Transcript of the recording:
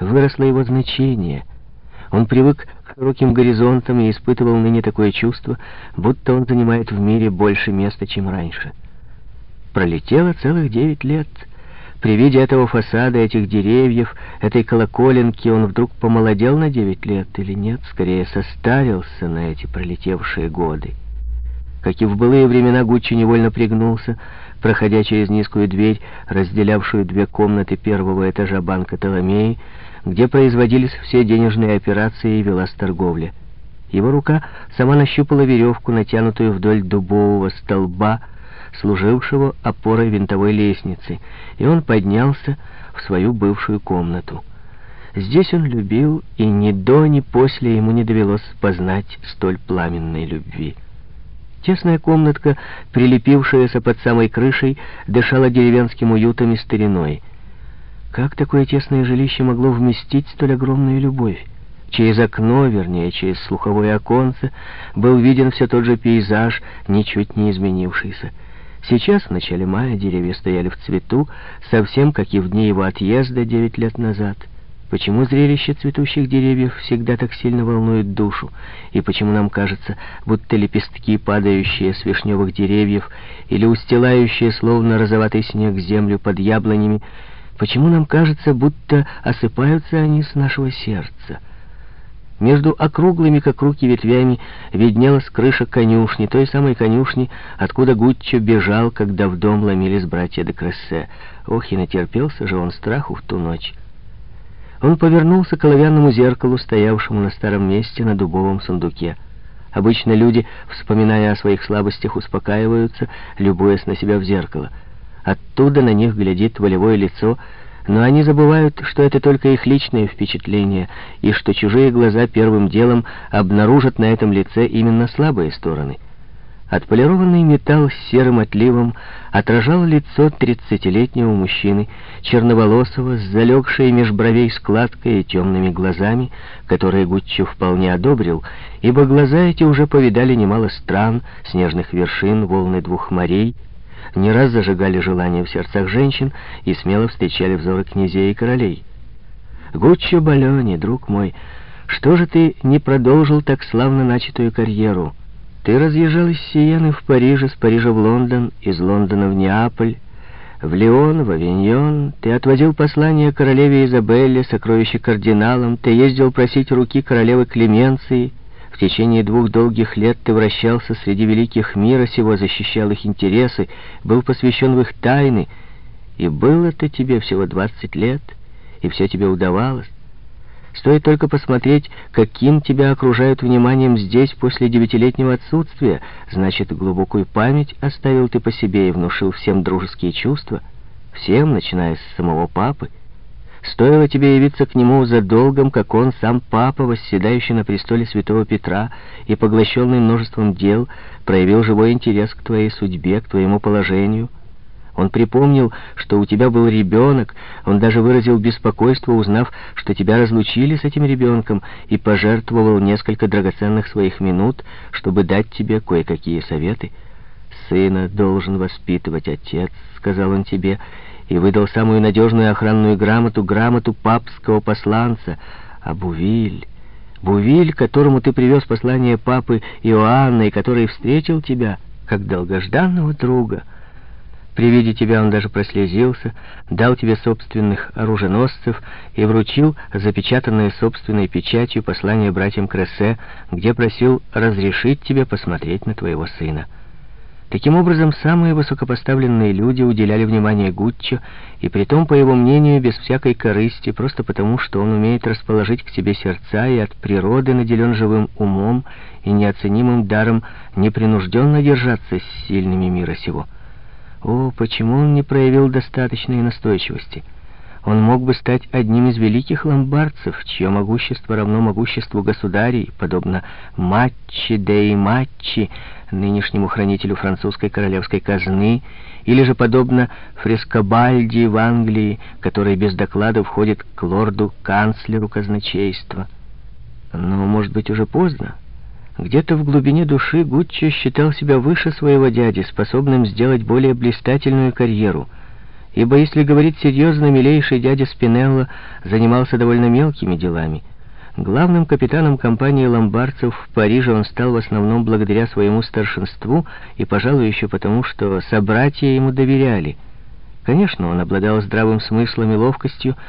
выросло его значение. Он привык к широким горизонтам и испытывал ныне такое чувство, будто он занимает в мире больше места, чем раньше. Пролетело целых девять лет. При виде этого фасада, этих деревьев, этой колоколенки он вдруг помолодел на девять лет или нет, скорее состарился на эти пролетевшие годы. Как и в былые времена, Гуччи невольно пригнулся, проходя через низкую дверь, разделявшую две комнаты первого этажа банка Толомеи, где производились все денежные операции и велась торговля. Его рука сама нащупала веревку, натянутую вдоль дубового столба, служившего опорой винтовой лестницы, и он поднялся в свою бывшую комнату. Здесь он любил, и ни до, ни после ему не довелось познать столь пламенной любви. Тесная комнатка, прилепившаяся под самой крышей, дышала деревенским уютом и стариной. Как такое тесное жилище могло вместить столь огромную любовь? Через окно, вернее, через слуховое оконце, был виден все тот же пейзаж, ничуть не изменившийся. Сейчас, в начале мая, деревья стояли в цвету, совсем как и в дни его отъезда девять лет назад — Почему зрелище цветущих деревьев всегда так сильно волнует душу? И почему нам кажется, будто лепестки, падающие с вишневых деревьев или устилающие, словно розоватый снег, землю под яблонями, почему нам кажется, будто осыпаются они с нашего сердца? Между округлыми, как руки, ветвями виднелась крыша конюшни, той самой конюшни, откуда Гуччо бежал, когда в дом ломились братья де Крессе. Ох, и натерпелся же он страху в ту ночь. Он повернулся к оловянному зеркалу, стоявшему на старом месте на дубовом сундуке. Обычно люди, вспоминая о своих слабостях, успокаиваются, любуясь на себя в зеркало. Оттуда на них глядит волевое лицо, но они забывают, что это только их личное впечатление, и что чужие глаза первым делом обнаружат на этом лице именно слабые стороны. Отполированный металл с серым отливом отражал лицо тридцатилетнего мужчины, черноволосого, с залегшей меж бровей складкой и темными глазами, которые Гуччо вполне одобрил, ибо глаза эти уже повидали немало стран, снежных вершин, волны двух морей, не раз зажигали желание в сердцах женщин и смело встречали взоры князей и королей. «Гуччо Балёни, друг мой, что же ты не продолжил так славно начатую карьеру?» Ты разъезжал из Сиены в Париж, из Парижа в Лондон, из Лондона в Неаполь, в Лион, в Авиньон. Ты отвозил послание королеве Изабелле, сокровище кардиналам. Ты ездил просить руки королевы Клеменции. В течение двух долгих лет ты вращался среди великих мира сего, защищал их интересы, был посвящен в их тайны. И было-то тебе всего двадцать лет, и все тебе удавалось. Стоит только посмотреть, каким тебя окружают вниманием здесь после девятилетнего отсутствия. Значит, глубокую память оставил ты по себе и внушил всем дружеские чувства. Всем, начиная с самого папы. Стоило тебе явиться к нему за долгом, как он, сам папа, восседающий на престоле святого Петра и поглощенный множеством дел, проявил живой интерес к твоей судьбе, к твоему положению — он припомнил, что у тебя был ребенок, он даже выразил беспокойство, узнав, что тебя разлучили с этим ребенком, и пожертвовал несколько драгоценных своих минут, чтобы дать тебе кое-какие советы. «Сына должен воспитывать отец», — сказал он тебе, и выдал самую надежную охранную грамоту, грамоту папского посланца, а Бувиль... Бувиль, которому ты привез послание папы Иоанна, и который встретил тебя как долгожданного друга — при виде тебя он даже прослезился, дал тебе собственных оруженосцев и вручил запечатанное собственной печатью послание братьям Крессе, где просил разрешить тебе посмотреть на твоего сына. Таким образом, самые высокопоставленные люди уделяли внимание Гуччо, и притом, по его мнению, без всякой корысти, просто потому, что он умеет расположить к себе сердца и от природы наделен живым умом и неоценимым даром непринужденно держаться с сильными мира сего. О, почему он не проявил достаточной настойчивости? Он мог бы стать одним из великих ломбардцев, чье могущество равно могуществу государей, подобно Матчи де и Матчи, нынешнему хранителю французской королевской казны, или же подобно Фрескобальди в Англии, который без доклада входит к лорду-канцлеру казначейства. Но, может быть, уже поздно. Где-то в глубине души Гуччо считал себя выше своего дяди, способным сделать более блистательную карьеру. ибо, если говорить серьезно, милейший дядя Спинелло занимался довольно мелкими делами. Главным капитаном компании ломбардцев в Париже он стал в основном благодаря своему старшинству и, пожалуй, еще потому, что собратья ему доверяли. Конечно, он обладал здравым смыслом и ловкостью,